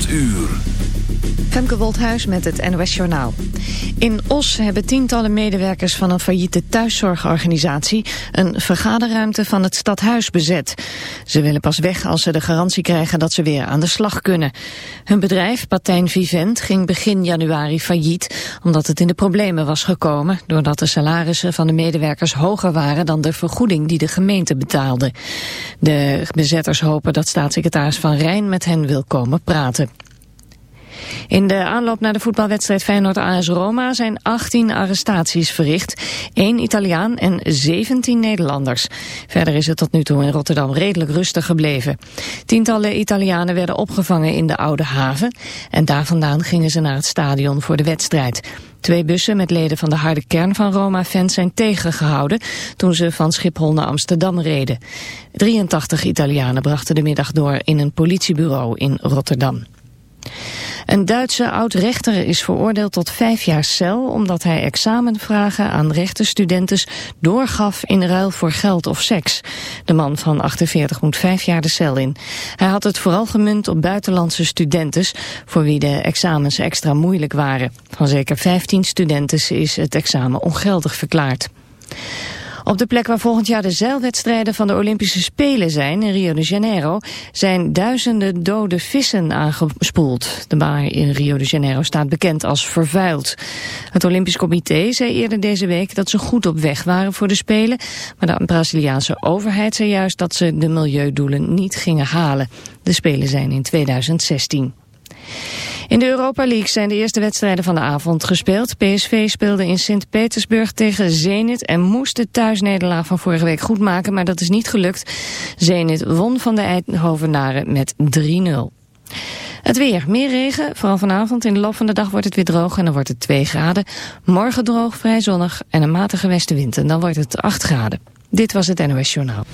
8 uur. Femke Woldhuis met het NOS Journaal. In Os hebben tientallen medewerkers van een failliete thuiszorgorganisatie... een vergaderruimte van het stadhuis bezet. Ze willen pas weg als ze de garantie krijgen dat ze weer aan de slag kunnen. Hun bedrijf, Patijn Vivent, ging begin januari failliet... omdat het in de problemen was gekomen... doordat de salarissen van de medewerkers hoger waren... dan de vergoeding die de gemeente betaalde. De bezetters hopen dat staatssecretaris Van Rijn met hen wil komen praten. In de aanloop naar de voetbalwedstrijd Feyenoord-AS Roma zijn 18 arrestaties verricht. 1 Italiaan en 17 Nederlanders. Verder is het tot nu toe in Rotterdam redelijk rustig gebleven. Tientallen Italianen werden opgevangen in de Oude Haven. En daar vandaan gingen ze naar het stadion voor de wedstrijd. Twee bussen met leden van de harde kern van Roma-fans zijn tegengehouden toen ze van Schiphol naar Amsterdam reden. 83 Italianen brachten de middag door in een politiebureau in Rotterdam. Een Duitse oud-rechter is veroordeeld tot vijf jaar cel... omdat hij examenvragen aan rechtenstudentes doorgaf in ruil voor geld of seks. De man van 48 moet vijf jaar de cel in. Hij had het vooral gemunt op buitenlandse studentes... voor wie de examens extra moeilijk waren. Van zeker 15 studenten is het examen ongeldig verklaard. Op de plek waar volgend jaar de zeilwedstrijden van de Olympische Spelen zijn, in Rio de Janeiro, zijn duizenden dode vissen aangespoeld. De baai in Rio de Janeiro staat bekend als vervuild. Het Olympisch Comité zei eerder deze week dat ze goed op weg waren voor de Spelen, maar de Braziliaanse overheid zei juist dat ze de milieudoelen niet gingen halen. De Spelen zijn in 2016. In de Europa League zijn de eerste wedstrijden van de avond gespeeld. PSV speelde in Sint-Petersburg tegen Zenit en moest de thuisnederlaag van vorige week goed maken, maar dat is niet gelukt. Zenit won van de Eindhovenaren met 3-0. Het weer. Meer regen, vooral vanavond. In de loop van de dag wordt het weer droog en dan wordt het 2 graden. Morgen droog, vrij zonnig en een matige westenwind en dan wordt het 8 graden. Dit was het NOS Journaal.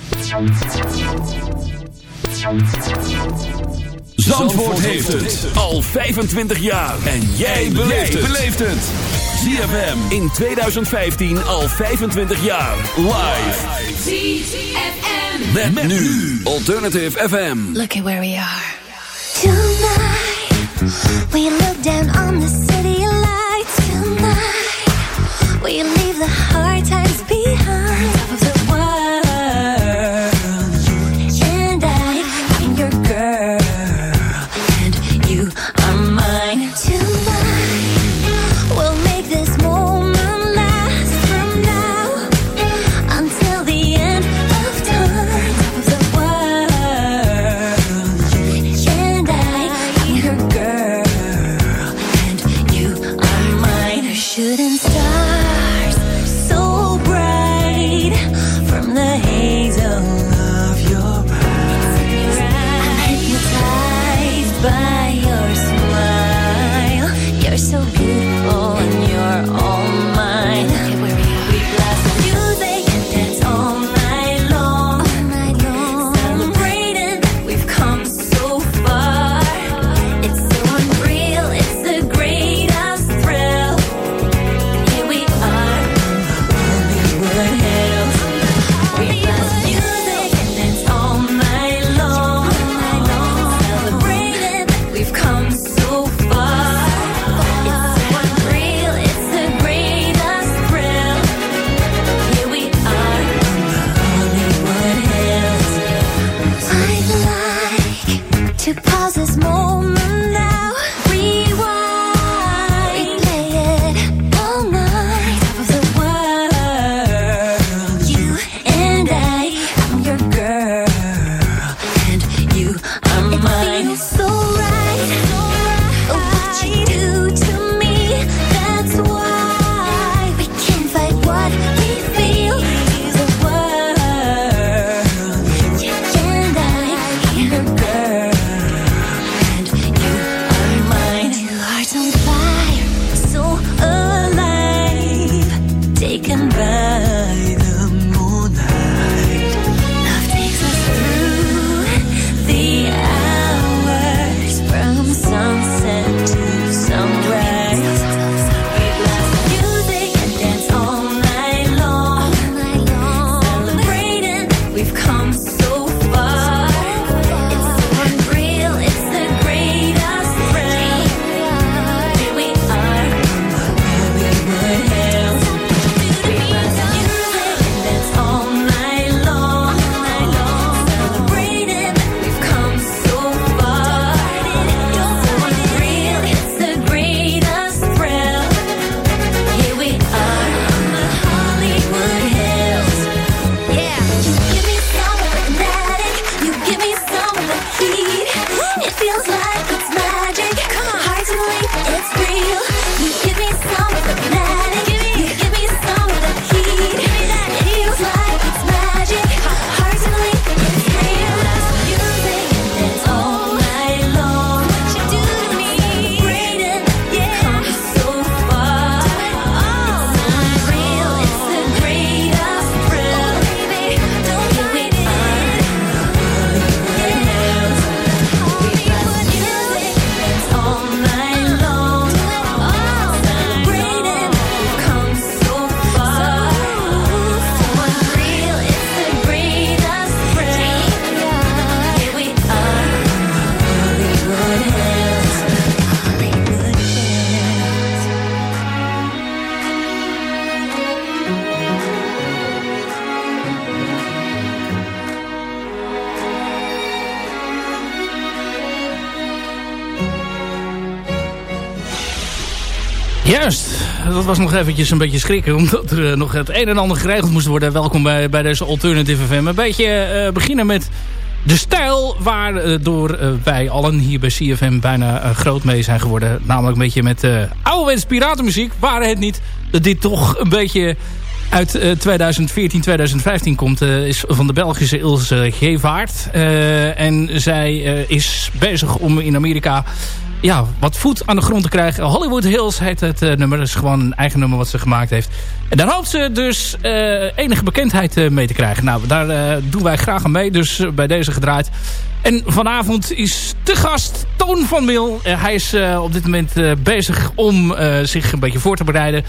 Zandvoort, heeft het al 25 jaar. En jij beleeft het. ZFM in 2015 al 25 jaar. Live. ZFM. Met, met nu Alternative FM. Look at where we are. Tonight. We look down on the city lights. Tonight. We leave the hard times behind. Dat was nog eventjes een beetje schrikken. Omdat er eh, nog het een en ander geregeld moest worden. Welkom bij, bij deze Alternative FM. Een beetje uh, beginnen met de stijl waardoor uh, wij allen hier bij CFM bijna groot mee zijn geworden. Namelijk een beetje met uh, ouderwets piratenmuziek. Waar het niet dat dit toch een beetje uit 2014, 2015 komt. is van de Belgische Ilse Gevaart. en zij is bezig om in Amerika ja, wat voet aan de grond te krijgen. Hollywood Hills heet het uh, nummer. Dat is gewoon een eigen nummer wat ze gemaakt heeft. En daar hoopt ze dus uh, enige bekendheid uh, mee te krijgen. Nou, daar doen wij graag aan mee. Dus bij deze gedraaid. En vanavond is te gast Toon van Mil. hij is op dit moment bezig om zich een beetje voor te bereiden.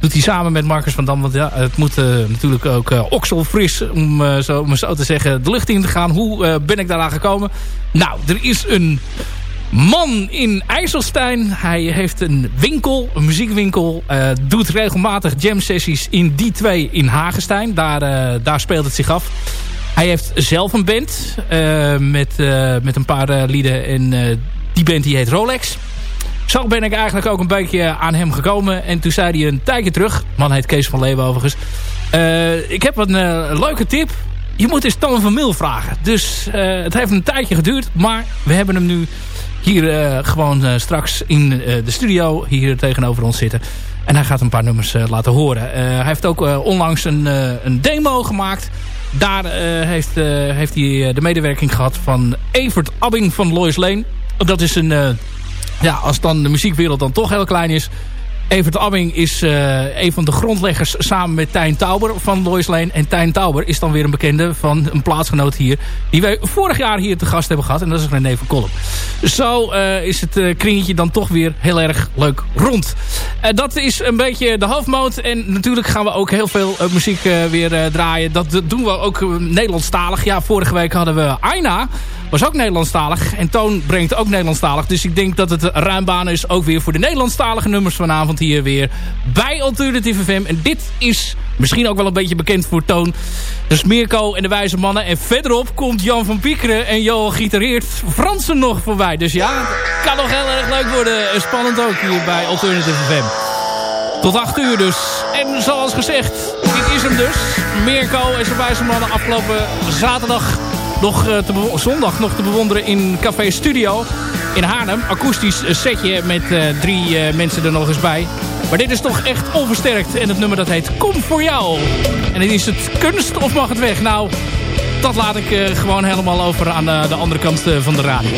Doet hij samen met Marcus van Dam. Want ja, het moet natuurlijk ook okselfris, om, zo, om zo te zeggen, de lucht in te gaan. Hoe ben ik daaraan gekomen? Nou, er is een man in IJsselstein. Hij heeft een winkel, een muziekwinkel. Uh, doet regelmatig jam sessies in die twee in Hagenstein. Daar, uh, daar speelt het zich af. Hij heeft zelf een band uh, met, met een paar lieden. En die band die heet Rolex. Zo ben ik eigenlijk ook een beetje aan hem gekomen. En toen zei hij een tijdje terug. Man heet Kees van Leeuwen overigens. ik heb een leuke tip. Je moet eens Toon van Mil vragen. Dus het heeft een tijdje geduurd. Maar we hebben hem nu hier uh, gewoon uh, straks in uh, de studio hier tegenover ons zitten. En hij gaat een paar nummers laten horen. hij heeft ook onlangs een, een demo gemaakt. Daar heeft, heeft hij de medewerking gehad van Evert Abbing van Lois Lane. Dat is een... ja, als dan de muziekwereld dan toch heel klein is... Evert Abbing is uh, een van de grondleggers samen met Tijn Tauber van Lois Lane. En Tijn Tauber is dan weer een bekende van een plaatsgenoot hier. Die wij vorig jaar hier te gast hebben gehad. En dat is René van Kolm. Zo uh, is het uh, kringetje dan toch weer heel erg leuk rond. dat is een beetje de hoofdmoot. En natuurlijk gaan we ook heel veel muziek weer draaien. Dat doen we ook Nederlandstalig. Ja, vorige week hadden we Aina was ook Nederlandstalig. En Toon brengt ook Nederlandstalig. Dus ik denk dat het ruim baan is ook weer voor de Nederlandstalige nummers vanavond hier weer bij Alternative FM. En dit is misschien ook wel een beetje bekend voor Toon. Dus Mirko en de Wijze Mannen. En verderop komt Jan van Piekeren en Johan Gitareert Fransen nog voorbij. Dus ja, kan nog heel erg leuk worden. En spannend ook hier bij Alternative FM. Tot 8 uur dus. En zoals gezegd, dit is hem dus. Mirko en zijn Wijze Mannen afgelopen zaterdag nog uh, te zondag nog te bewonderen in Café Studio in Haarlem. Akoestisch setje met uh, drie uh, mensen er nog eens bij. Maar dit is toch echt onversterkt. En het nummer dat heet Kom voor jou. En is het kunst of mag het weg? Nou, dat laat ik gewoon helemaal over aan de andere kant van de radio.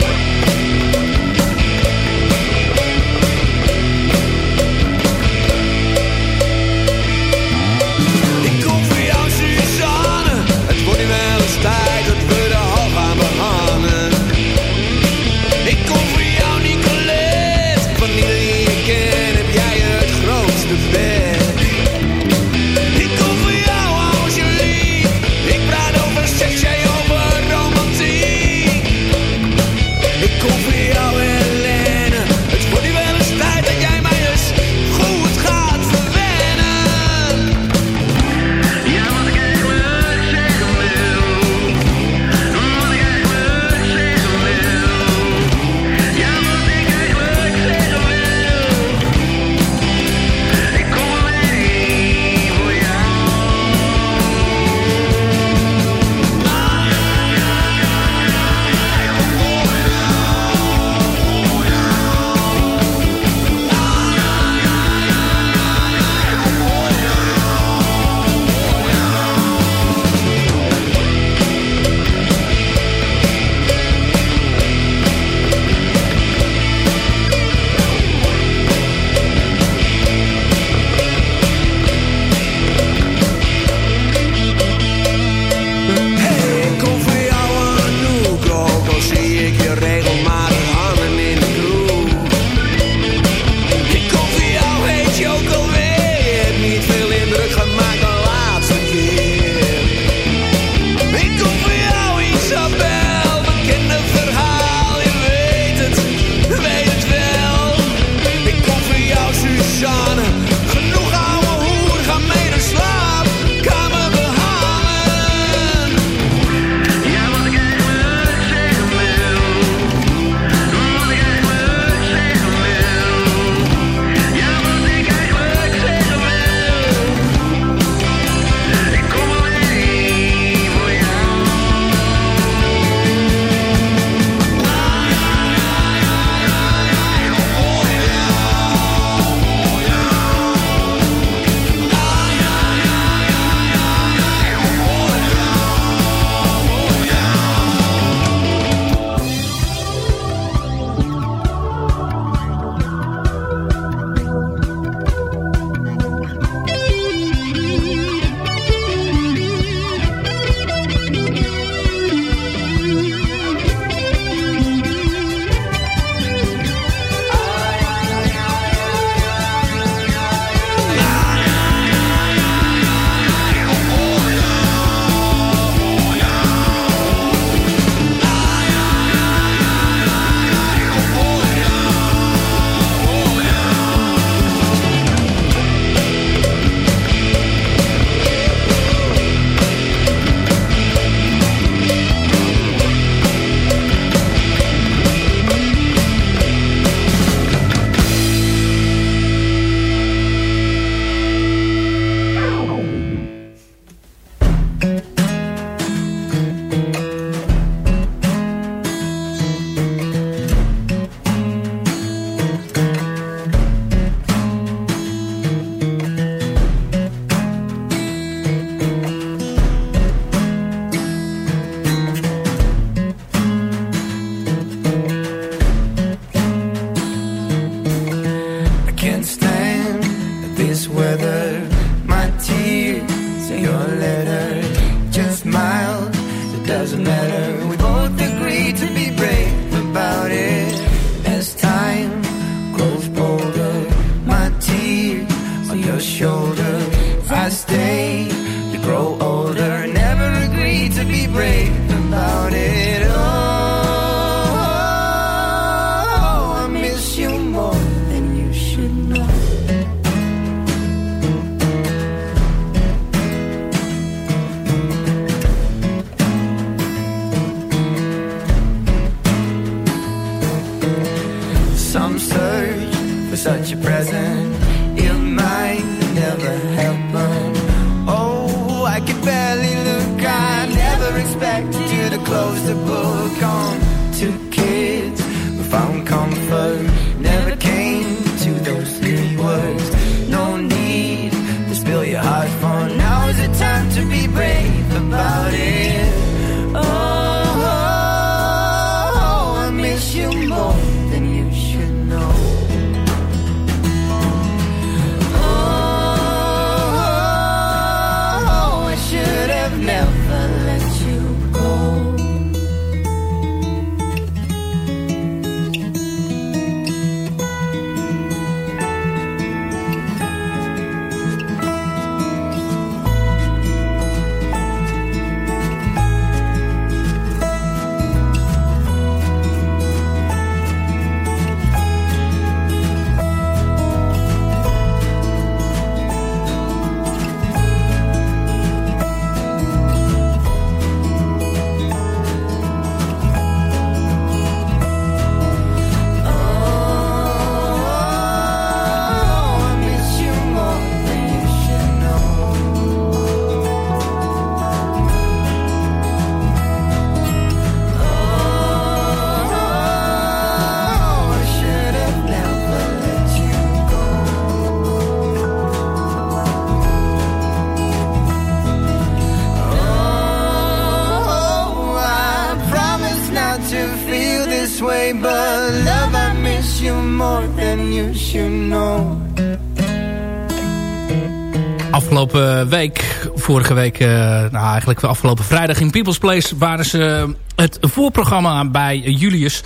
Vorige week, eh, nou eigenlijk afgelopen vrijdag in People's Place... waren ze het voorprogramma bij Julius...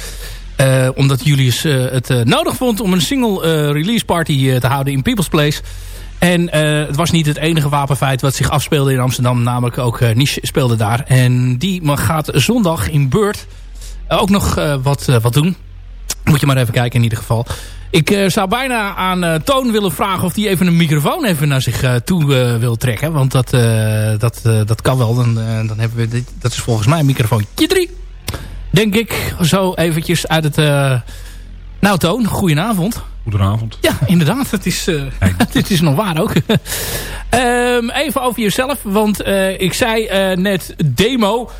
Eh, omdat Julius eh, het eh, nodig vond om een single eh, release party eh, te houden in People's Place. En eh, het was niet het enige wapenfeit wat zich afspeelde in Amsterdam. Namelijk ook uh, Niche speelde daar. En die gaat zondag in Beurt ook nog eh, wat, eh, wat doen. Moet je maar even kijken in ieder geval. Ik eh, zou bijna aan eh, Toon willen vragen of hij even een microfoon even naar zich eh, toe wil trekken. Want dat, dat, dat kan wel. Dan, dan hebben we dit, dat is volgens mij een microfoontje 3. Denk ik. Zo eventjes uit het... Nou Toon, goedenavond. Goedenavond. Ja, inderdaad. Het is, dit is nog waar ook. Ehm, even over jezelf. Want ik zei eh, net demo.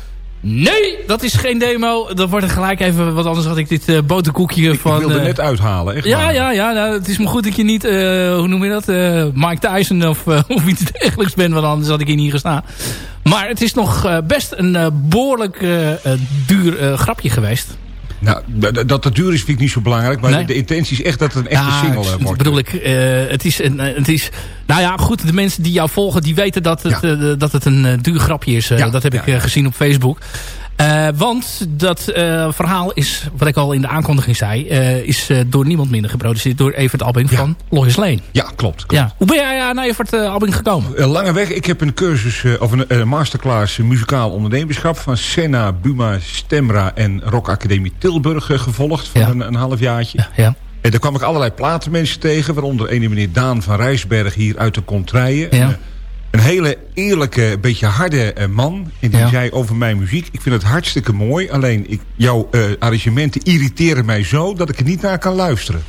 Nee, dat is geen demo. Dan wordt het gelijk even... Want anders had ik dit eh boterkoekje Ik, van... ik wilde eh, net uithalen, echt ja, waar. ja, ja. Nou, het is maar goed dat je niet... eh, hoe noem je dat? Mike Tyson of, of iets dergelijks bent. Want anders had ik hier niet gestaan. Maar het is nog best een eh, behoorlijk eh, eh, duur grapje geweest. Nou, dat het duur is vind ik niet zo belangrijk. Maar Nee. de intentie is echt dat het een echte Ja, single eh, wordt. bedoel ik, eh, het, is een, eh, het is... Nou ja, goed, de mensen die jou volgen, die weten dat het, Ja. dat het een duur grapje is. Ja, dat heb ik gezien op Facebook. Eh, want dat eh, verhaal is, wat ik al in de aankondiging zei... eh, is door niemand minder geproduceerd. Door Evert Albing Ja. van Lois Lane. Ja, klopt. klopt. Ja. Hoe ben jij naar Evert Albing gekomen? Lange weg. Ik heb een cursus of een masterclass muzikaal ondernemerschap van Senna, Buma, Stemra en Rock Academie Tilburg gevolgd Ja. een, een halfjaartje. Ja. En daar kwam ik allerlei platenmensen tegen, waaronder ene meneer Daan van Rijsberg hier uit de Contraille. Ja. Een hele eerlijke, beetje harde eh, man. En die Ja. zei over mijn muziek, ik vind het hartstikke mooi. Alleen ik, jouw eh, arrangementen irriteren mij zo dat ik er niet naar kan luisteren.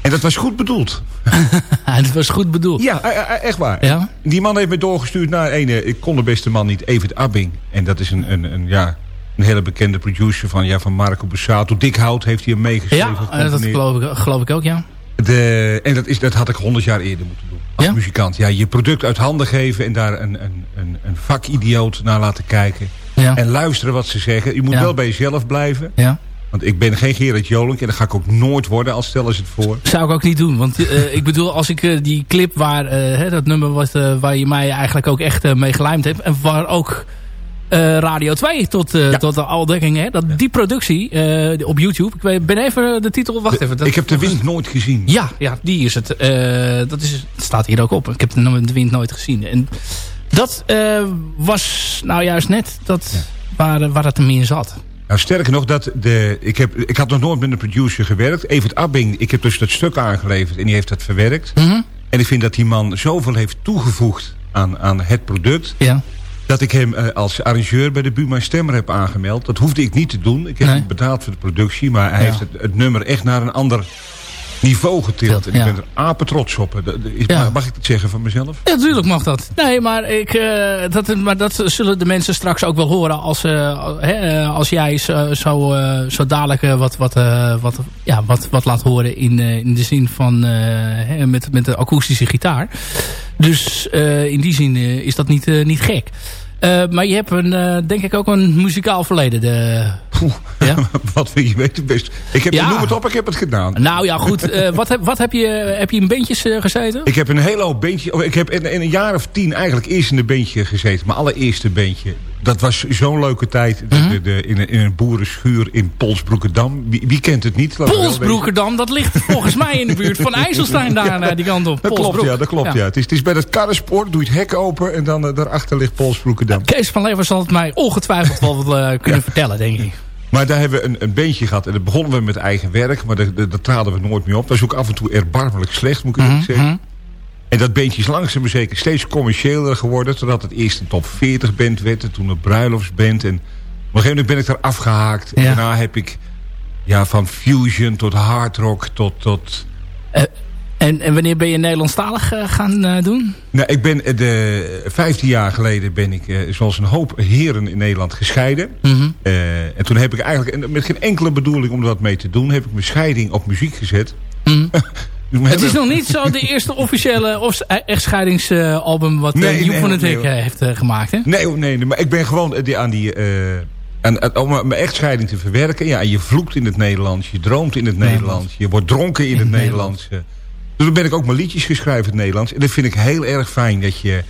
En dat was goed bedoeld. het was goed bedoeld. Ja, eh, echt waar. Ja? Die man heeft me doorgestuurd naar een... Ik kon de beste man niet, Evert Abbing. En dat is een, een, een, ja, een hele bekende producer van, ja, van Marco Bussato. Dick Hout heeft hij hem meegeschreven. Ja, dat geloof ik, geloof ik ook, ja. De, en dat, is, dat had ik honderd jaar eerder moeten doen. Als Ja? muzikant. Ja, je product uit handen geven en daar een, een, een, een vakidioot naar laten kijken. Ja. En luisteren wat ze zeggen. Je moet Ja. wel bij jezelf blijven. ja. Want ik ben geen Gerard Joling en dat ga ik ook nooit worden, als stellen ze het voor. Zou ik ook niet doen. Want eh, ik bedoel, als ik eh, die clip waar, eh, hè, dat nummer wat, eh, waar je mij eigenlijk ook echt mee gelijmd hebt. En waar ook eh, Radio 2 tot, eh Ja. tot de aldekking, hè, dat, die productie eh, op YouTube. Ik weet- ben even de titel, wacht even. Dat, ik heb de wind nooit gezien. Ja, ja, die is het. Dat is, het staat hier ook op. Ik heb de, wind nooit gezien. En dat was nou juist net dat, waar, waar het hem in zat. Nou, sterker nog, dat de, ik, heb, ik had nog nooit met een producer gewerkt. Evert Abbing, ik heb dus dat stuk aangeleverd en die heeft dat verwerkt. Mhm. En ik vind dat die man zoveel heeft toegevoegd aan, aan het product... Ja. Dat ik hem eh, als arrangeur bij de Buma Stemmer heb aangemeld. Dat hoefde ik niet te doen. Ik heb Nee. hem betaald voor de productie. Maar hij Ja. heeft het, het nummer echt naar een ander niveau getild. En Ja. ik ben er apen trots op. Dat- dat is- Ja. Mag ik dat zeggen van mezelf? Ja, natuurlijk mag dat. Nee, maar, ik, eh, dat, maar dat zullen de mensen straks ook wel horen als, hè, eh, als jij zo, zo, zo dadelijk wat, wat, wat, ja, wat, wat laat horen in, in de zin van hè, met, met de akoestische gitaar. Dus eh, in die zin eh, is dat niet, eh, niet gek. Maar je hebt een, denk ik ook een muzikaal verleden. De, Poeh, Ja? wat wil je weten best? Ik heb, Ja. Noem het op, ik heb het gedaan. nou ja, goed. wat heb, wat heb, je, heb je in bandjes gezeten? Ik heb een hele hoop beentje. oh, Ik heb in, in een jaar of tien eigenlijk eerst in een beentje gezeten. Mijn allereerste beentje. Dat was zo'n leuke tijd. De, Mhm. de, de- in, een, in een boerenschuur in Polsbroekerdam. Wie, wie kent het niet? Polsbroekerdam, dat ligt volgens mij in de buurt van IJsselstein daar naar die kant op. Dat klopt, ja. Dat klopt, ja. Het, is, het is bij het karrenspoor. Doe je het hek open en dan eh, daarachter ligt Polsbroekerdam. Kees van Lever zal het mij ongetwijfeld wel eh, kunnen vertellen, denk ik. Maar daar hebben we een, een beentje gehad. En dan begonnen we met eigen werk. Maar daar, traden we nooit meer op. Dat was ook af en toe erbarmelijk slecht, moet ik Mhm, eerlijk zeggen. En dat beentje is langzaam maar zeker steeds commerciëler geworden. Totdat het eerst een top 40 band werd. En toen een bruiloftsband. En op een gegeven moment ben ik daar afgehaakt. En daarna heb ik ja, van fusion tot hard rock tot... tot En, en wanneer ben je Nederlandstalig eh, gaan eh, doen? nou, ik ben eh, de 15 jaar geleden ben ik, eh, zoals een hoop heren in Nederland, gescheiden. Mhm. Eh, en toen heb ik eigenlijk, en met geen enkele bedoeling om er wat mee te doen, heb ik mijn scheiding op muziek gezet. Mhm. Het is nog niet zo de eerste officiële of echtscheidingsalbum wat Nee, uh, Joep nee, van het nee, Hek eh, heeft eh, gemaakt. Hè? Nee, nee, nee, maar ik ben gewoon eh, die, aan die... eh, aan, aan- om mijn echtscheiding te verwerken. Ja, je vloekt in het Nederlands, je droomt in het Nederlands, je wordt dronken in, het Nederlands. eh. Dus dan ben ik ook mijn liedjes geschreven in het Nederlands. En dat vind ik heel erg fijn dat je...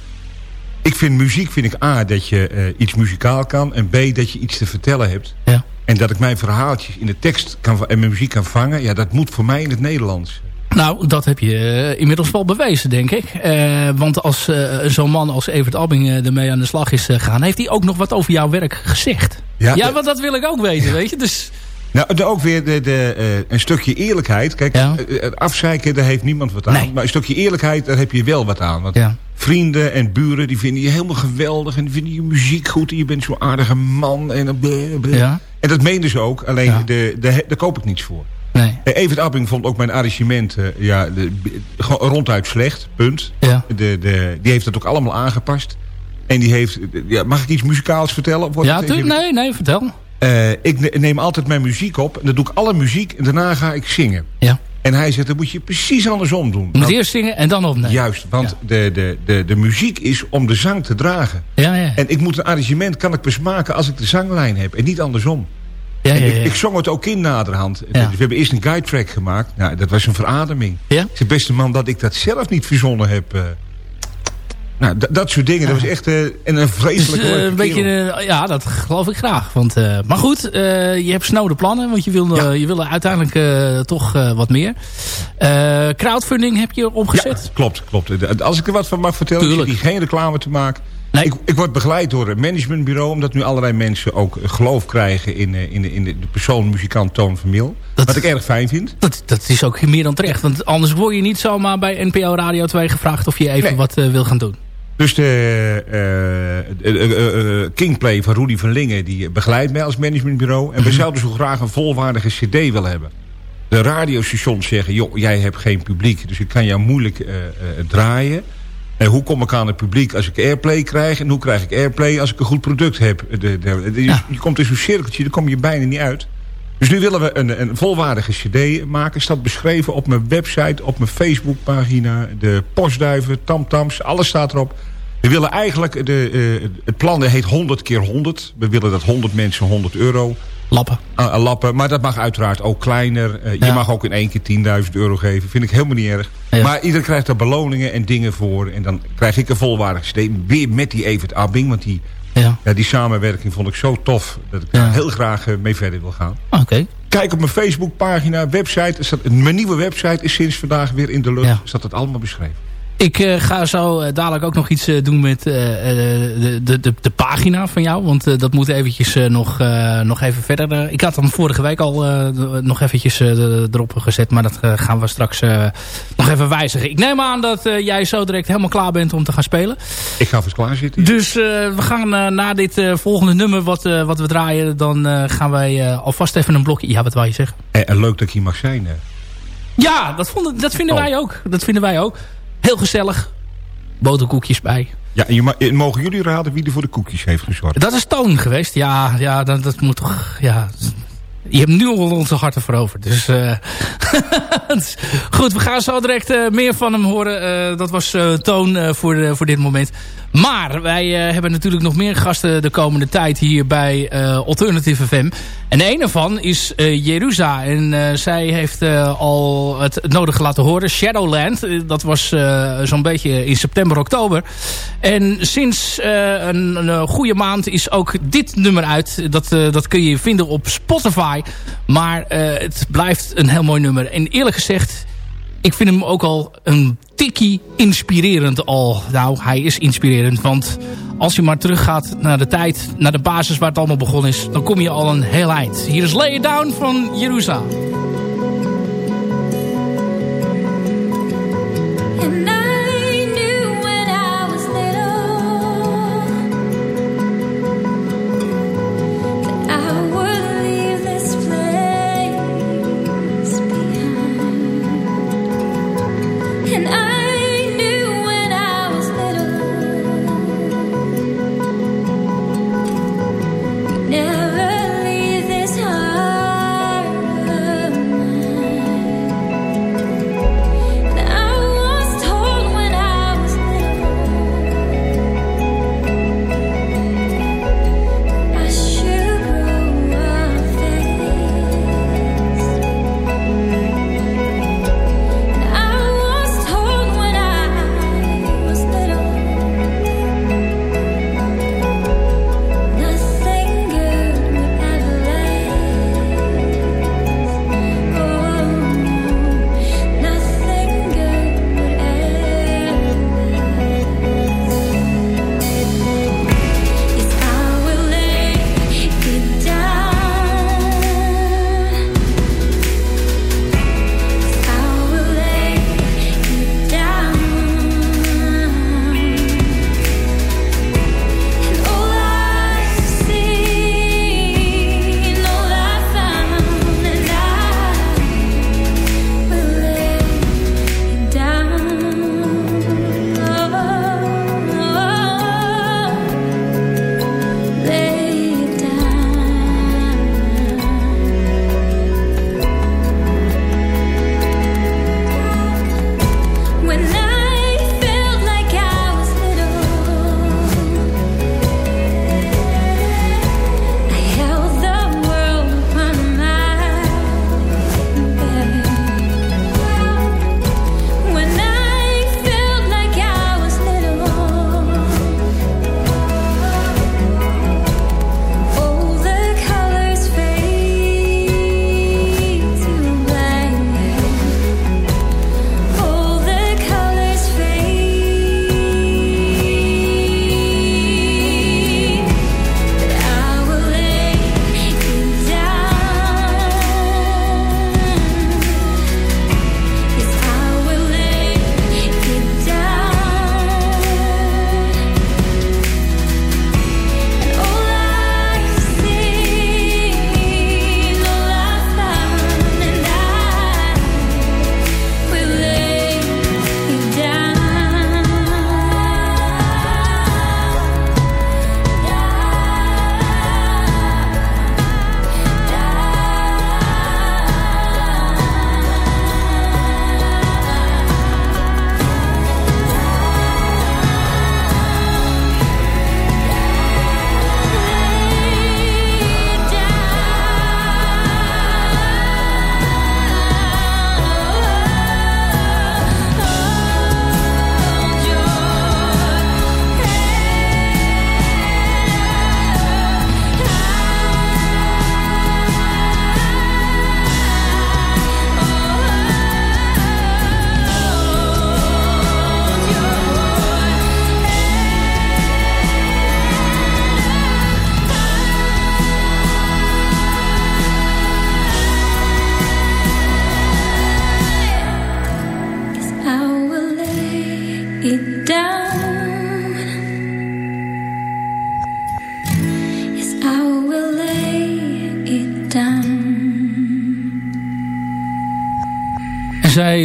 Ik vind muziek, vind ik A, dat je eh, iets muzikaal kan. En B, dat je iets te vertellen hebt. Ja. En dat ik mijn verhaaltjes in de tekst kan, en mijn muziek kan vangen. Ja, dat moet voor mij in het Nederlands. Nou, dat heb je eh, inmiddels wel bewezen, denk ik. Eh, want als eh, zo'n man als Evert Albing ermee aan de slag is gegaan... heeft hij ook nog wat over jouw werk gezegd. Ja, Ja, want dat wil ik ook weten, weet je. Dus Nou, de- ook weer de, de, een stukje eerlijkheid. Kijk, Ja. het afzeiken, daar heeft niemand wat aan. Nee. Maar een stukje eerlijkheid, daar heb je wel wat aan. Want Ja. vrienden en buren, die vinden je helemaal geweldig. En die vinden je muziek goed. En je bent zo'n aardige man. En, bleh, bleh. En dat meenden ze ook. Alleen, Ja. de, de, daar koop ik niets voor. Nee. Evert Apping vond ook mijn arrangement eh, ja, de, ronduit slecht. Punt. Ja. De, de, die heeft het ook allemaal aangepast. En die heeft... Ja, mag ik iets muzikaals vertellen? Wordt Ja, even- nee, nee, vertel. Eh, ik ne- neem altijd mijn muziek op. En dan doe ik alle muziek. En daarna ga ik zingen. Ja. En hij zegt, dat moet je precies andersom doen. Je moet Want- eerst zingen en dan opnemen. Juist, want Ja. de, de, de, de muziek is om de zang te dragen. Ja, ja. En ik moet een arrangement kan ik pas maken als ik de zanglijn heb. En niet andersom. Ja, ja, En ja. ik, ik zong het ook in naderhand. Dus we hebben eerst een guide track gemaakt. Nou, dat was een verademing. Ja? Zeg, beste man, dat ik dat zelf niet verzonnen heb. eh. nou, dat- soort dingen. Dat was echt eh, en een Dus vreselijke eh, leuke een beetje, eh, ja, dat geloof ik graag. Want, eh, maar goed, eh, je hebt snode plannen. Want je wilde, je wilde uiteindelijk eh, toch eh, wat meer. Eh, crowdfunding heb je opgezet. Ja, klopt, klopt. Als ik er wat van mag vertellen, Tuurlijk. hier geen reclame te maken. Nee. Ik, ik word begeleid door een managementbureau... omdat nu allerlei mensen ook geloof krijgen... in, eh, in, de, in de, de persoon muzikant Toon van Mil. Dat- Wat ik erg fijn vind. Dat, dat is ook meer dan terecht. Want anders word je niet zomaar bij NPO Radio 2 gevraagd... of je even Nee. wat eh, wil gaan doen. Dus de eh, Kingplay van Rudy van Lingen... die begeleidt mij als managementbureau. En we Mhm. zouden zo graag een volwaardige cd willen hebben. De radiostations zeggen... joh, jij hebt geen publiek, dus ik kan jou moeilijk draaien... En hoe kom ik aan het publiek als ik airplay krijg? En hoe krijg ik airplay als ik een goed product heb? De, de, de- je, Ja. je komt in zo'n cirkeltje, daar kom je bijna niet uit. Dus nu willen we een, een volwaardige cd maken. Staat beschreven op mijn website, op mijn Facebookpagina. De postduiven, tamtams, alles staat erop. We willen eigenlijk, de, eh, het plan heet 100 keer 100. We willen dat 100 mensen 100 euro Lappen. aan lappen. Maar dat mag uiteraard ook kleiner. Eh, Ja. Je mag ook in één keer 10.000 euro geven. Vind ik helemaal niet erg. Ja. Maar iedereen krijgt daar beloningen en dingen voor. En dan krijg ik een volwaardig systeem. Weer met die Evert Abbing. Want die, Ja, ja, die samenwerking vond ik zo tof. Dat ik daar heel graag eh, mee verder wil gaan. oké. Kijk op mijn Facebookpagina, website. Er staat, mijn nieuwe website is sinds vandaag weer in de lucht. Staat het allemaal beschreven. Ik eh, ga zo eh, dadelijk ook nog iets eh, doen met eh, eh, de, de, de, pagina van jou. Want eh, dat moet eventjes eh, nog, eh, nog even verder. eh. ik had hem vorige week al eh, nog eventjes eh, erop gezet. Maar dat eh, gaan we straks eh, nog even wijzigen. Ik neem aan dat eh, jij zo direct helemaal klaar bent om te gaan spelen. Ik ga even klaar zitten. Dus eh, we gaan eh, na dit eh, volgende nummer wat, eh, wat we draaien... dan eh, gaan wij eh, alvast even een blokje... Ja, wat wou je zeggen? En, en leuk dat ik hier mag zijn. eh. Ja, dat, vonden, dat vinden Oh. wij ook. Dat vinden wij ook. Heel gezellig. Boterkoekjes bij. Ja, en mogen jullie raden wie er voor de koekjes heeft gezorgd? Dat is Toon geweest. Ja, ja dat, dat moet toch... Ja, je hebt nu al onze harten veroverd. Dus eh, goed, we gaan zo direct eh, meer van hem horen. Eh, dat was Toon voor, voor dit moment. Maar wij eh, hebben natuurlijk nog meer gasten de komende tijd hier bij eh, Alternative FM. En een ervan is eh Jerusa. En zij heeft al het nodige laten horen. Shadowland, dat was zo'n beetje in september, oktober. En sinds een, een goede maand is ook dit nummer uit. Dat, dat kun je vinden op Spotify. Maar het blijft een heel mooi nummer. En eerlijk gezegd, ik vind hem ook al een tikkie inspirerend al. Nou, hij is inspirerend, want als je maar teruggaat naar de tijd, naar de basis waar het allemaal begonnen is, dan kom je al een heel eind. Hier is Lay Down van Jeruzalem.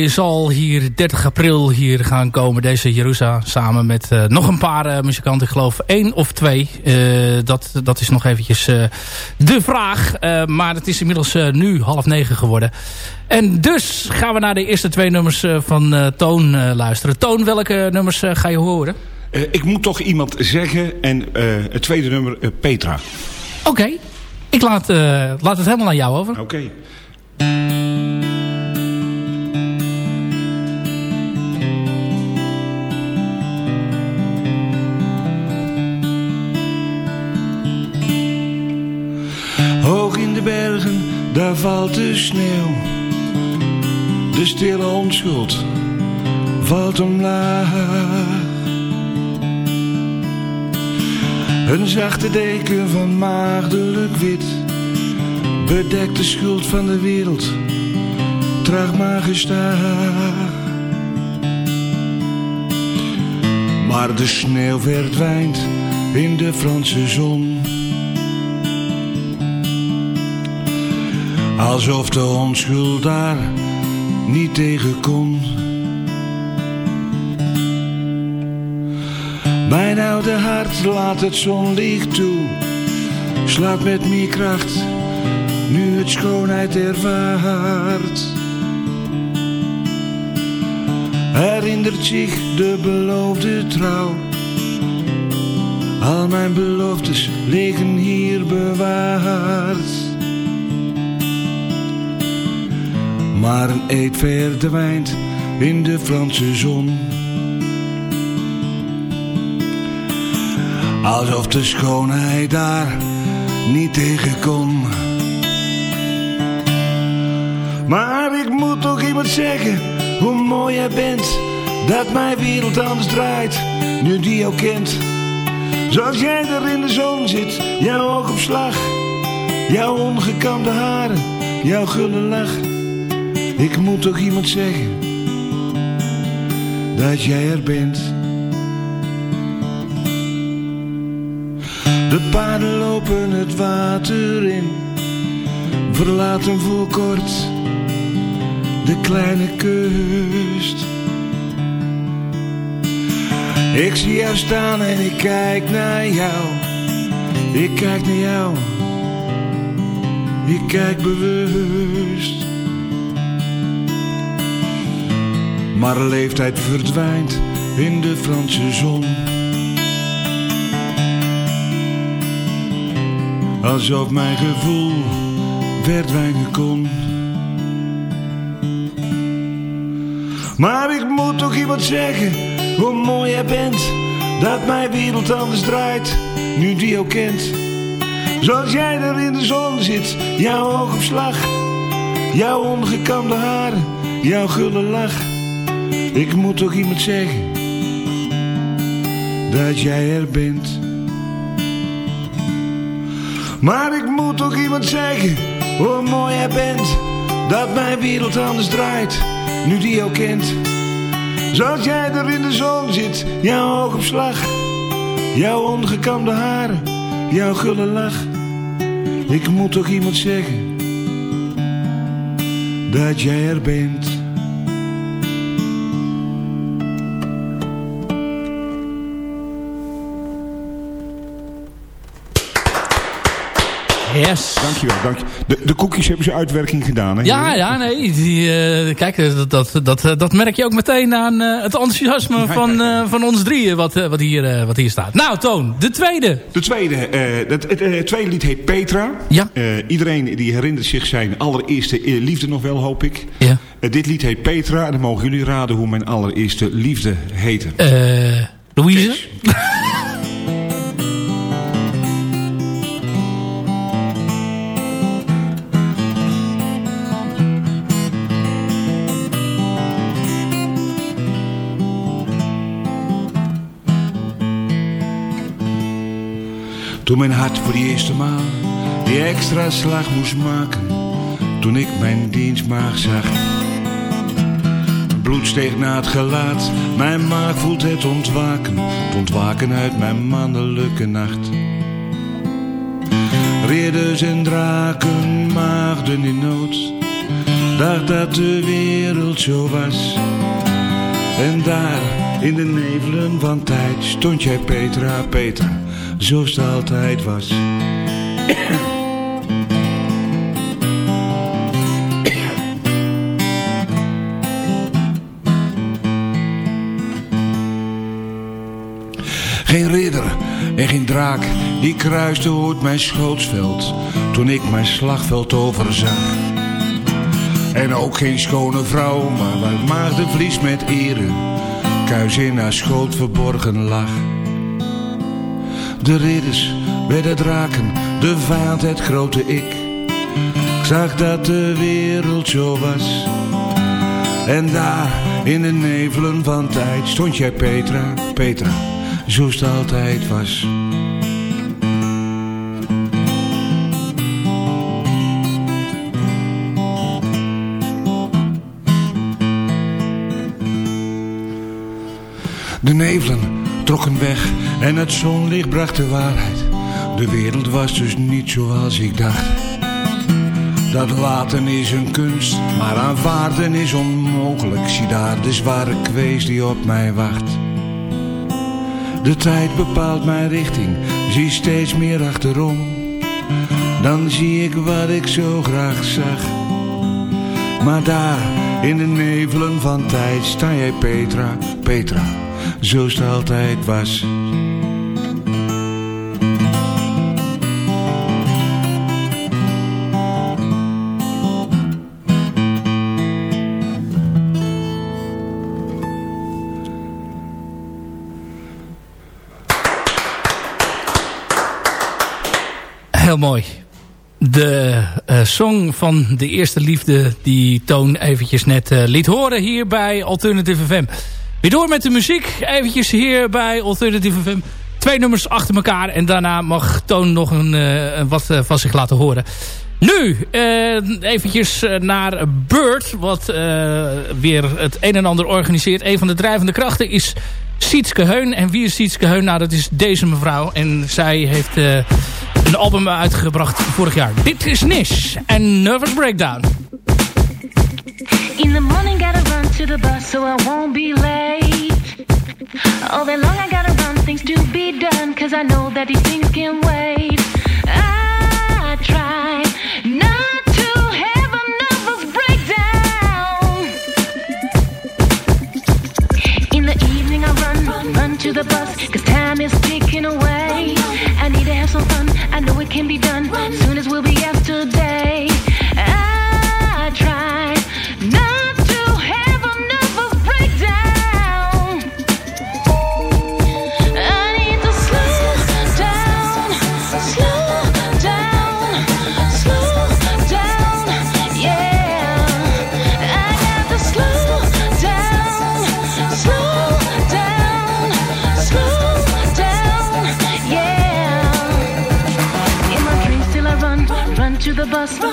Zal hier 30 april hier gaan komen, deze Jeruzalem. Samen met uh, nog een paar uh, muzikanten, ik geloof één of twee. Uh, dat, dat is nog eventjes de vraag. maar het is inmiddels nu half negen geworden. En dus gaan we naar de eerste twee nummers van Toon luisteren. Toon, welke nummers ga je horen? ik moet toch iemand zeggen. En het tweede nummer, Petra. Oké. Okay. Ik laat, laat het helemaal aan jou over. Oké. Okay. Daar valt de sneeuw. De stille onschuld valt omlaag. Een zachte deken van maagdelijk wit bedekt de schuld van de wereld. Traag maar. Maar de sneeuw verdwijnt in de Franse zon. Alsof de onschuld daar niet tegen kon. Mijn oude hart laat het zonlicht toe. Slaat met meer kracht, nu het schoonheid ervaart. Herinnert zich de beloofde trouw. Al mijn beloftes liggen hier bewaard. Maar een eet verdwijnt in de Franse zon. Alsof de schoonheid daar niet tegen kon. Maar ik moet toch iemand zeggen hoe mooi jij bent. Dat mijn wereld anders draait, nu die jou kent. Zoals jij er in de zon zit, jouw oog op slag. Jouw ongekamde haren, jouw gulle lach. Ik moet toch iemand zeggen dat jij er bent. De paarden lopen het water in, verlaten voor kort de kleine kust. Ik zie jou staan en ik kijk naar jou. Ik kijk naar jou. Ik kijk bewust. Maar leeftijd verdwijnt in de Franse zon. Alsof mijn gevoel verdwijnen kon. Maar ik moet toch iemand zeggen hoe mooi jij bent. Dat mijn wereld anders draait, nu die jou kent. Zoals jij er in de zon zit, jouw slag. Jouw ongekamde haren, jouw gulle lach. Ik moet toch iemand zeggen dat jij er bent. Maar ik moet toch iemand zeggen hoe mooi jij bent. Dat mijn wereld anders draait, nu die jou kent. Zoals jij er in de zon zit, jouw slag. Jouw ongekamde haren, jouw gulle lach. Ik moet toch iemand zeggen dat jij er bent. Yes. Dankjewel. Dank je. De, de koekjes hebben ze uitwerking gedaan, hè? Ja, ja, nee. Die, uh, kijk, dat, dat, dat, dat merk je ook meteen aan uh, het enthousiasme ja, van, van ons drieën wat, wat, hier, wat hier staat. Nou, Toon, de tweede. De tweede. het, het, het, tweede lied heet Petra. Ja. iedereen die herinnert zich zijn allereerste liefde nog wel, hoop ik. Ja. dit lied heet Petra. En dan mogen jullie raden hoe mijn allereerste liefde heette. Louise? Toen mijn hart voor de eerste maal die extra slag moest maken. Toen ik mijn dienstmaag zag. Bloed steeg naar het gelaat, mijn maag voelt het ontwaken. Het ontwaken uit mijn mannelijke nacht. Ridders en draken, maagden in nood. dacht dat de wereld zo was. En daar in de nevelen van tijd stond jij Petra, Petra, zoals het altijd was. Geen ridder en geen draak, die kruiste ooit mijn schootsveld, toen ik mijn slagveld overzag. En ook geen schone vrouw, maar waar maagdenvlies met ere, kuis in haar schoot verborgen lag. De ridders werden draken, de vijand het grote ik. Ik zag dat de wereld zo was. En daar in de nevelen van tijd stond jij Petra, Petra, zoals het altijd was. De nevelen trokken weg en het zonlicht bracht de waarheid. De wereld was dus niet zoals ik dacht. Dat laten is een kunst, maar aanvaarden is onmogelijk. Zie daar de zware kwees die op mij wacht. De tijd bepaalt mijn richting, zie steeds meer achterom. Dan zie ik wat ik zo graag zag. Maar daar, in de nevelen van tijd, sta jij Petra, Petra, zoals het altijd was. Heel mooi. De eh, song van de eerste liefde die Toon eventjes net eh, liet horen hier bij Alternative FM. Weer door met de muziek. Eventjes hier bij Alternative FM. Twee nummers achter elkaar en daarna mag Toon nog een, eh, wat van zich laten horen. Nu, eventjes naar Bird, wat weer het een en ander organiseert. Een van de drijvende krachten is Sietske Heun. En wie is Sietske Heun? Nou, dat is deze mevrouw. En zij heeft een album uitgebracht vorig jaar. Dit is Nish en Nervous Breakdown. In the morning to the bus so I won't be late. All day long I gotta run things to be done cause I know that these things can wait. I try not to have a nervous breakdown. In the evening I run, run to the bus cause time is ticking away. I need to have some fun, I know it can be done. Soon as we'll be yesterday.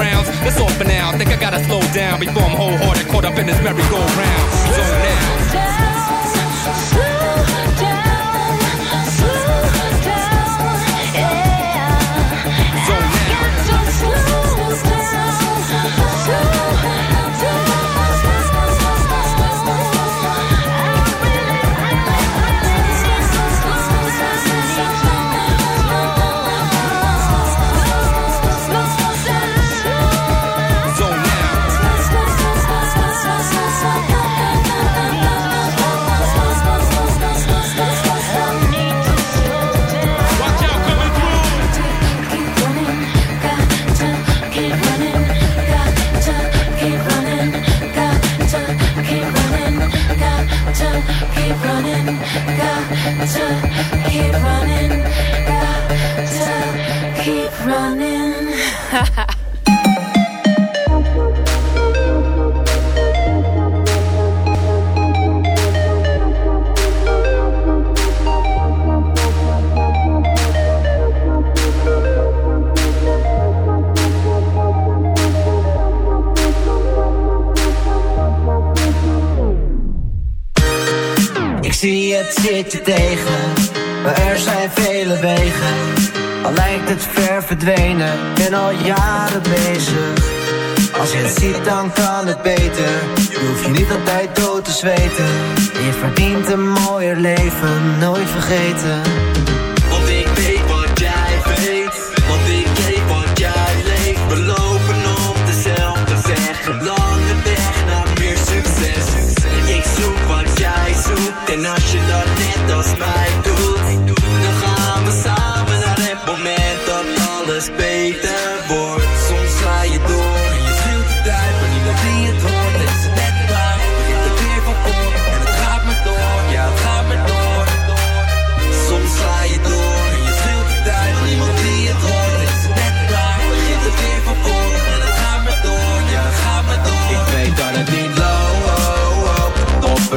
grounds. It's all for now. Think I gotta slow down before I'm wholehearted caught up in this merry-go-round. So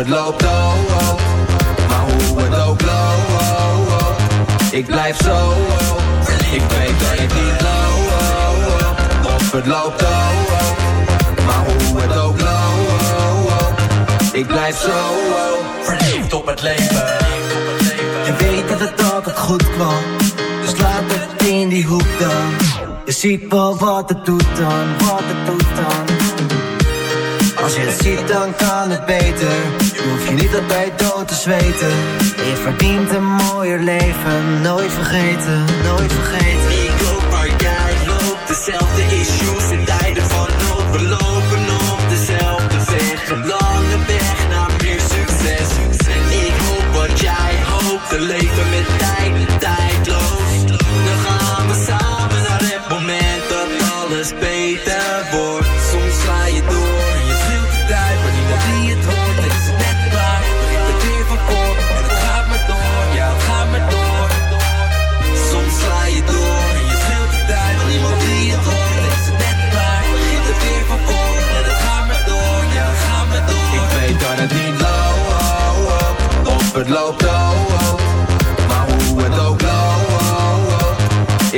het loopt oh, oh. Maar hoe het ook loopt. Oh, oh. Ik blijf zo. Ik weet dat ik niet loopt. oh, het loopt oh. Maar hoe het ook loopt oh. Ik blijf zo oh. Verliefd op het leven Je weet dat het altijd goed kwam Dus laat het in die hoek dan Je ziet wel wat het doet dan Wat het doet dan als je het ziet dan kan het beter. Je hoef je niet altijd dood te zweten. Je verdient een mooier leven. Nooit vergeten, nooit vergeten. Ik hoop maar jij loopt? Dezelfde issues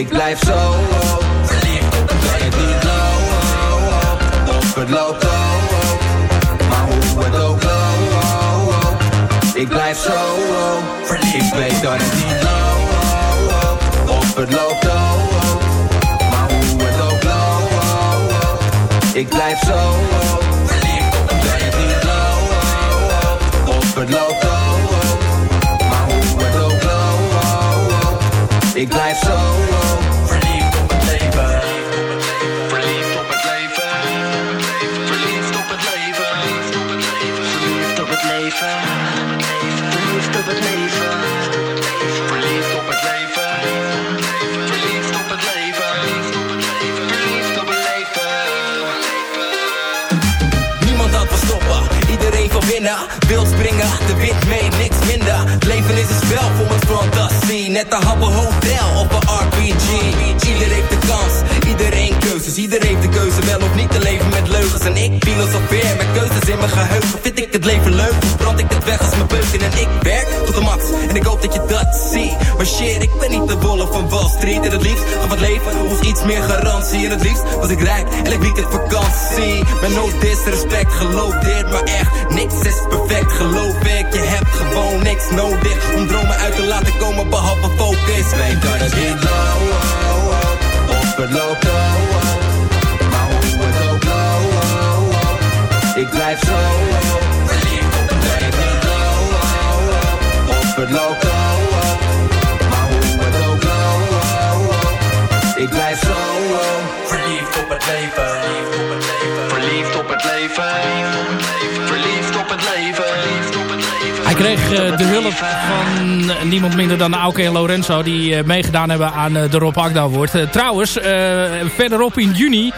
Ik blijf zo verliefd op het niet low, of het loopt maar hoe het ook loopt. Ik blijf zo verliefd, weet dat het niet loopt of het loopt maar hoe het ook loopt. Ik blijf zo verliefd op het niet low, of het loopt maar hoe het ook loopt. Ik blijf zo Wil springen, de wit mee, niks minder. Leven is een spel voor mijn fantasie. Net een happen hotel op een RPG. Iedereen heeft de kans, iedereen kan keuzes. Iedereen de keuze wel of niet te leven met leugens. En ik filosofeer met keuzes in mijn geheugen. Vind ik het leven leuk, brand ik het weg als mijn beuken? En ik werk tot de max, en ik hoop dat je dat ziet. Maar shit, ik ben niet de bolle van Wall Street. En het liefst van het leven hoeft iets meer garantie. En het liefst was ik rijk en ik bied het vakantie. Met no disrespect, geloof dit maar echt. Niks is perfect, geloof ik. Je hebt gewoon niks nodig Om dromen uit te laten komen behalve focus. Weet dat het dit low, oh, Maar hoe het ook oh, Ik blijf zo, Verliefd op het leven Of het Maar hoe het ook Ik blijf zo, Verliefd op het leven Verliefd op het leven. Verliefd op het leven. Verliefd op het leven kreeg eh, de hulp van eh, niemand minder dan Auke en Lorenzo... die eh, meegedaan hebben aan de Rob Agda Award. Trouwens, verderop in juni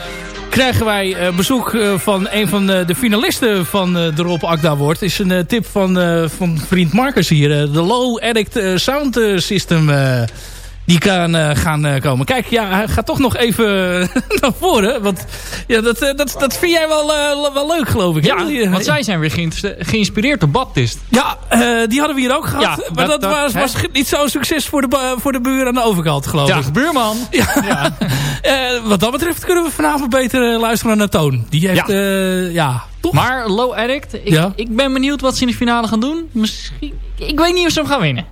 krijgen wij bezoek van een van de, finalisten van de Rob Agda Award. is een tip van, van vriend Marcus hier. De Low Addict Sound System... eh, die kan eh, gaan eh, komen. Kijk, ja, hij gaat toch nog even naar voren. Want ja, dat, eh, dat, dat vind jij wel, eh, wel leuk, geloof ik. Ja, eh, want zij zijn weer geïnspireerd door Baptist. ja, eh, die hadden we hier ook gehad. Ja, maar dat, was, was niet zo'n succes voor de, voor de buur aan de overkant, geloof Ja, ik. buurman. Ja. Eh, wat dat betreft kunnen we vanavond beter eh, luisteren naar Toon. Die heeft, Ja. ja, ja toch? Maar Low Addict, ik, Ja. ik ben benieuwd wat ze in de finale gaan doen. Misschien, ik weet niet of ze hem gaan winnen.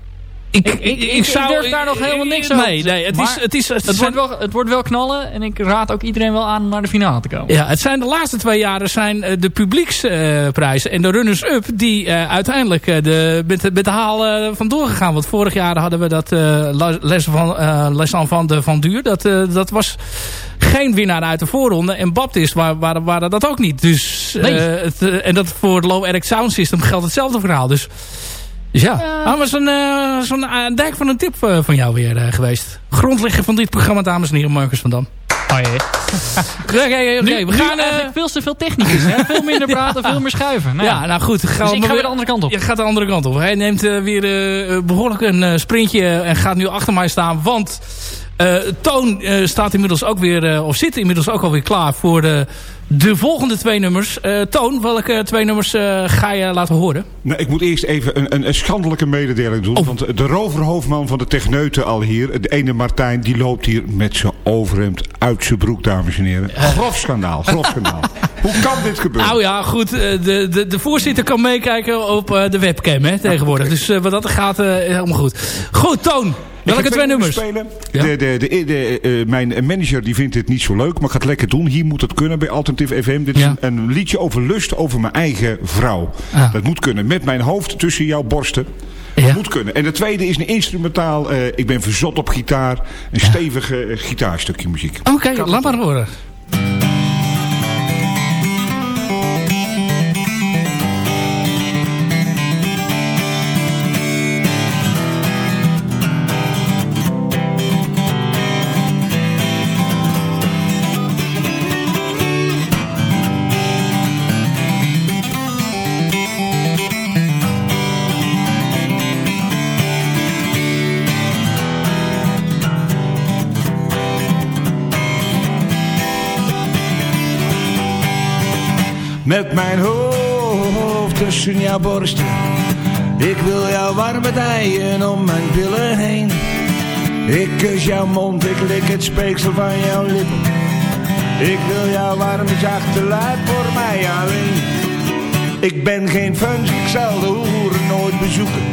Ik, ik- ik durf daar nog helemaal niks over Nee, nee, het, is, het, is, het, Het zijn, wordt, wel, het wordt wel knallen en ik raad ook iedereen wel aan om naar de finale te komen. ja, het zijn de laatste twee jaren zijn eh, de publieksprijzen en de runners-up die eh, uiteindelijk eh, de, met, de- met de haal vandoor gegaan. Want vorig jaar hadden we dat uh, Les van, Les van de Van Duur. Dat, dat was geen winnaar uit de voorronde. En Baptist waren, waren, waren dat ook niet. Dus, Nee. het, en dat voor het Low Eric Sound System geldt hetzelfde verhaal. Dus Dus ja, dat was een, eh, zo'n eh, dijk van een tip eh, van jou weer eh, geweest. Grondlegger van dit programma, dames en heren, Marcus van Dam. Oh jee. Oké, we nu gaan... eh, eigenlijk veel te veel technicus. Hè? Veel minder praten, veel meer schuiven. Nou, ja, nou goed. Gaan dus we ik ga weer de andere kant op. Je gaat de andere kant op. Hij neemt eh, weer eh, behoorlijk een eh, sprintje en gaat nu achter mij staan. Want eh, Toon eh, staat inmiddels ook weer, eh, of zit inmiddels ook alweer klaar voor de, de volgende twee nummers. Eh, Toon, welke twee nummers eh, ga je laten horen? Nou, ik moet eerst even een, een, een schandelijke mededeling doen. Oh. Want de roverhoofdman van de techneuten al hier, de ene Martijn, die loopt hier met zijn overhemd uit zijn broek, dames en heren. Grof schandaal, grof schandaal. Hoe kan dit gebeuren? Nou ja, goed. eh, De, de, de voorzitter kan meekijken op eh, de webcam hè, tegenwoordig. Dus eh, wat dat gaat, eh, helemaal goed. Goed, Toon. Ik Welke twee nummers? Spelen. Ja. De, de, de, de, eh, mijn manager die vindt dit niet zo leuk, maar ik ga het lekker doen. Hier moet het kunnen bij Alternative FM. Dit is Ja. een, een liedje over lust over mijn eigen vrouw. Ah. Dat moet kunnen. Met mijn hoofd tussen jouw borsten. Ja. Moet kunnen. En de tweede is een instrumentaal. eh, ik ben verzot op gitaar. Een stevig eh, gitaarstukje muziek. Oké, laat maar horen. Met mijn hoofd tussen jouw borsten. Ik wil jouw warme dijen om mijn billen heen. Ik kus jouw mond, ik lik het speeksel van jouw lippen. Ik wil jouw warme zachte luid voor mij alleen. Ik ben geen funs, ik zal de hoeren nooit bezoeken.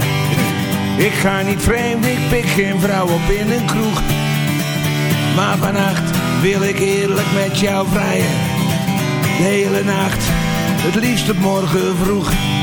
Ik ga niet vreemd, ik pik geen vrouw op in een kroeg. Maar vannacht wil ik eerlijk met jou vrijen. De hele nacht, het liefst op morgen vroeg.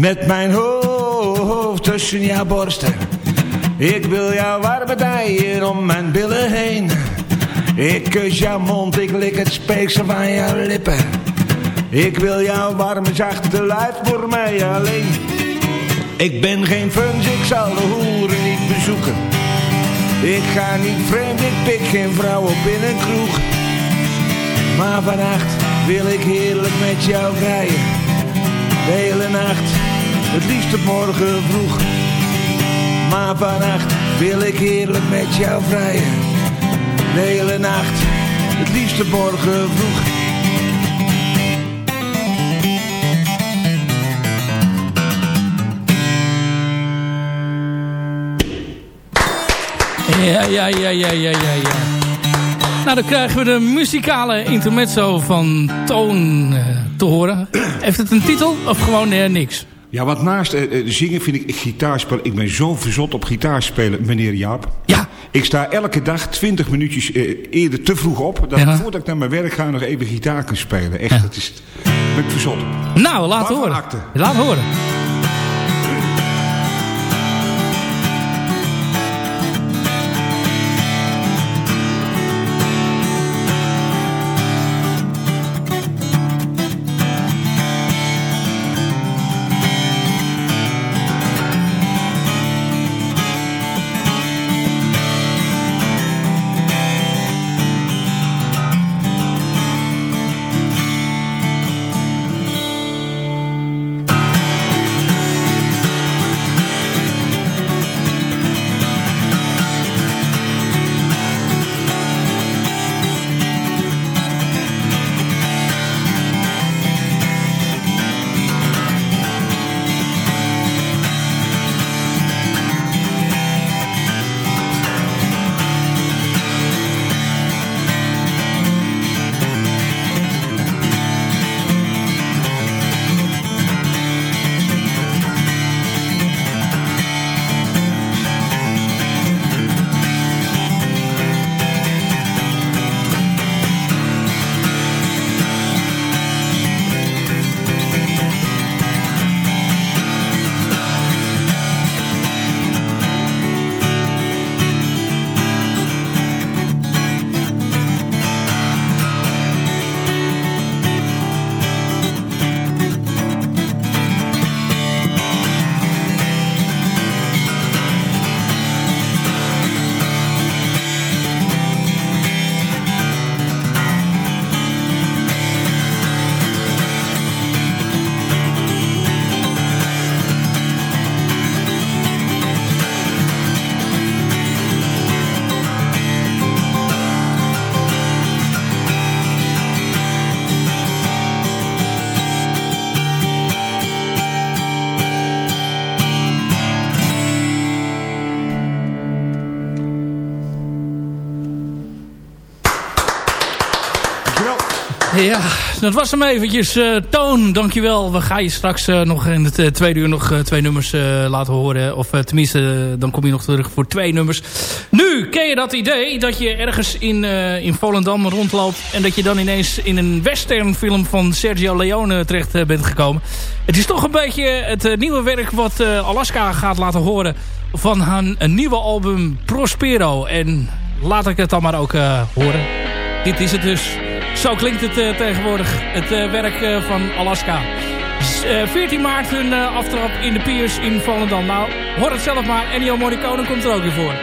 Met mijn hoofd tussen jouw borsten. Ik wil jouw warme dijen om mijn billen heen. Ik kus jouw mond, ik lik het speeksel van jouw lippen. Ik wil jouw warme zachte luid voor mij alleen. Ik ben geen funs, ik zal de hoeren niet bezoeken. Ik ga niet vreemd, ik pik geen vrouw op in een kroeg. Maar vannacht wil ik heerlijk met jou rijden. De hele nacht, het liefst op morgen vroeg. Maar vannacht wil ik heerlijk met jou vrijen. De hele nacht, het liefst op morgen vroeg. Ja, ja, ja, ja, ja, ja, ja. Nou, dan krijgen we de muzikale intermezzo van Toon eh, te horen. Heeft het een titel of gewoon eh, niks? Ja, wat naast eh, eh, zingen vind ik, gitaarspelen. Ik ben zo verzot op gitaarspelen, meneer Jaap. Ja. Ik sta elke dag 20 minuutjes eh, eerder te vroeg op. Dat Ja. Voordat ik naar mijn werk ga nog even gitaar kan spelen. Echt, dat is, ben ik verzot op. Nou, laat horen. Laat horen. Ja, dat was hem eventjes. eh, Toon, dankjewel. We gaan je straks eh, nog in het eh, tweede uur nog twee nummers laten horen. Of tenminste, dan kom je nog terug voor twee nummers. Nu, ken je dat idee dat je ergens in, in Volendam rondloopt... en dat je dan ineens in een westernfilm van Sergio Leone terecht bent gekomen? Het is toch een beetje het nieuwe werk wat Alaska gaat laten horen... van haar nieuwe album Prospero. En laat ik het dan maar ook horen. Dit is het dus. Zo klinkt het eh, tegenwoordig, het eh, werk eh, van Alaska. S- eh, 14 maart hun aftrap in de Piers in Volendam. Nou, hoor het zelf maar. Ennio Morricone komt er ook weer voor.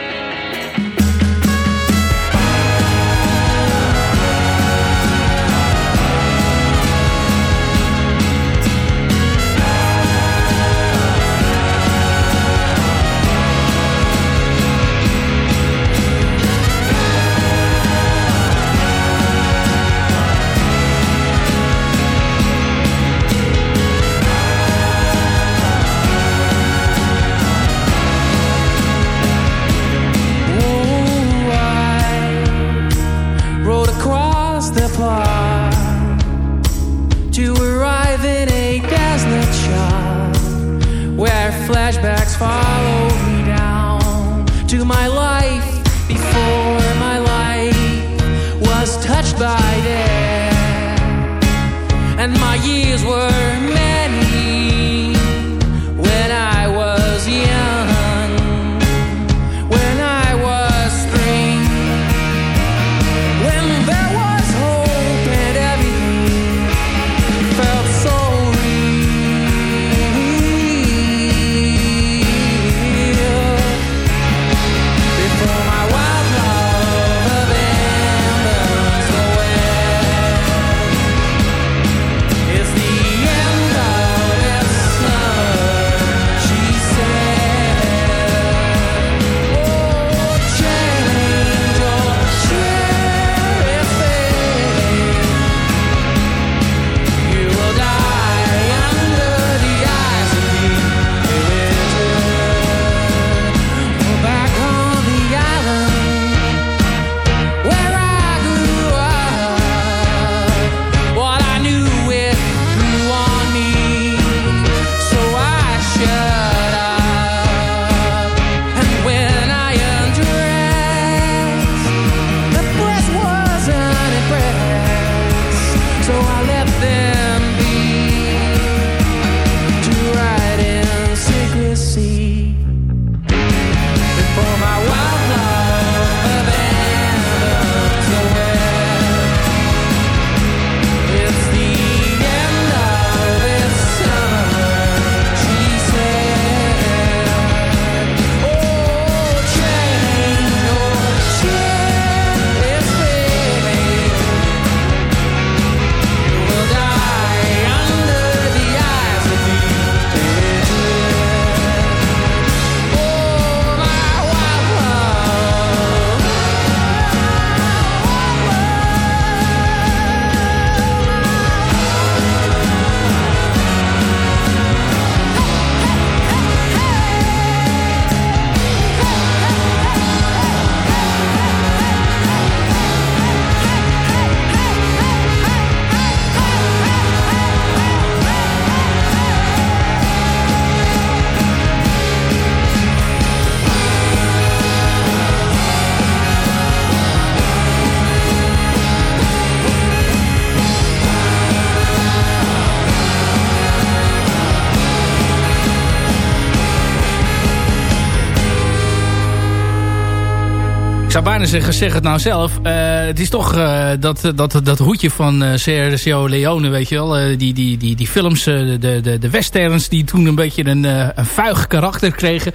Zeg het nou zelf. Uh, het is toch uh, dat, dat, dat hoedje van Sergio Leone, weet je wel. die, die, die, die films, de, de, de westerns, die toen een beetje een, een vuig karakter kregen.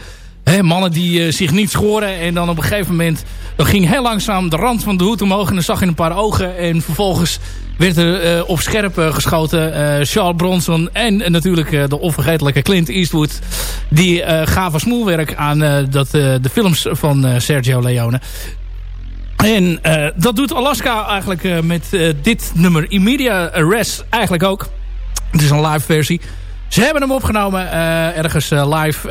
Mannen die zich niet schoren. En dan op een gegeven moment dan ging heel langzaam de rand van de hoed omhoog. En dan zag je een paar ogen. En vervolgens werd er op scherp geschoten. Charles Bronson en natuurlijk de onvergetelijke Clint Eastwood. Die gaven smoelwerk aan dat, de films van Sergio Leone. En dat doet Alaska eigenlijk met dit nummer Immediate Arrest eigenlijk ook. Het is een live versie. Ze hebben hem opgenomen ergens live.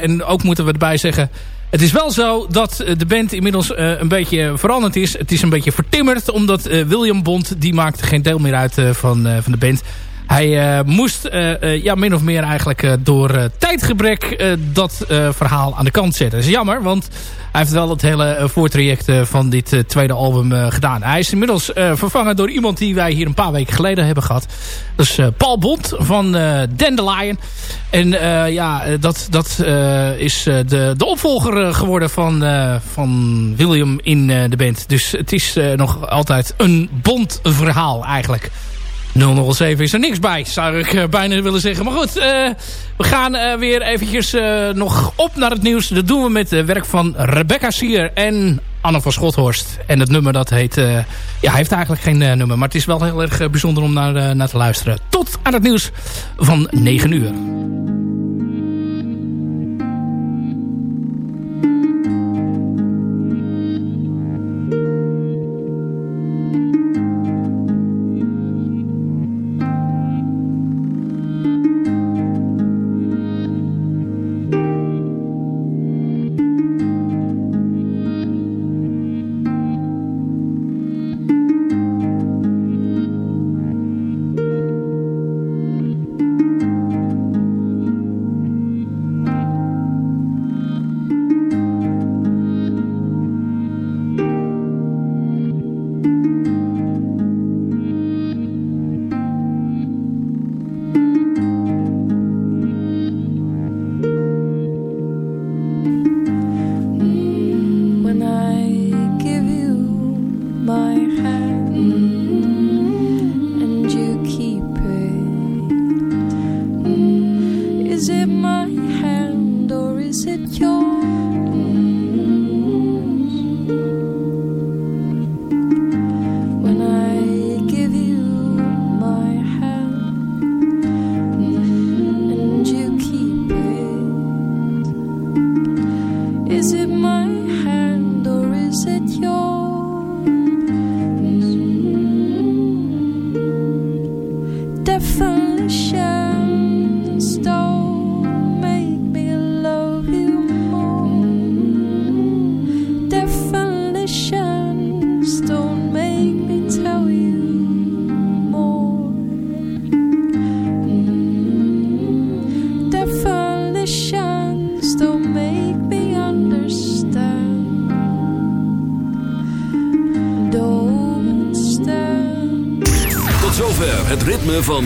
en ook moeten we erbij zeggen... Het is wel zo dat de band inmiddels een beetje veranderd is. Het is een beetje vertimmerd, omdat William Bond... die maakte geen deel meer uit van, van de band. Hij moest ja, min of meer eigenlijk door tijdgebrek... dat verhaal aan de kant zetten. Dat is jammer, want hij heeft wel het hele voortraject van dit tweede album gedaan. Hij is inmiddels vervangen door iemand die wij hier een paar weken geleden hebben gehad. Dat is Paul Bond van Dandelion. En ja, dat, dat is de, de opvolger geworden van, van William in de band. Dus het is nog altijd een Bond verhaal eigenlijk. 007 is er niks bij, zou ik bijna willen zeggen. Maar goed, uh, we gaan uh, weer eventjes nog op naar het nieuws. Dat doen we met het werk van Rebecca Sier en Anne van Schothorst. En het nummer dat heet... ja, hij heeft eigenlijk geen nummer. Maar het is wel heel erg bijzonder om naar, naar te luisteren. Tot aan het nieuws van 9 uur.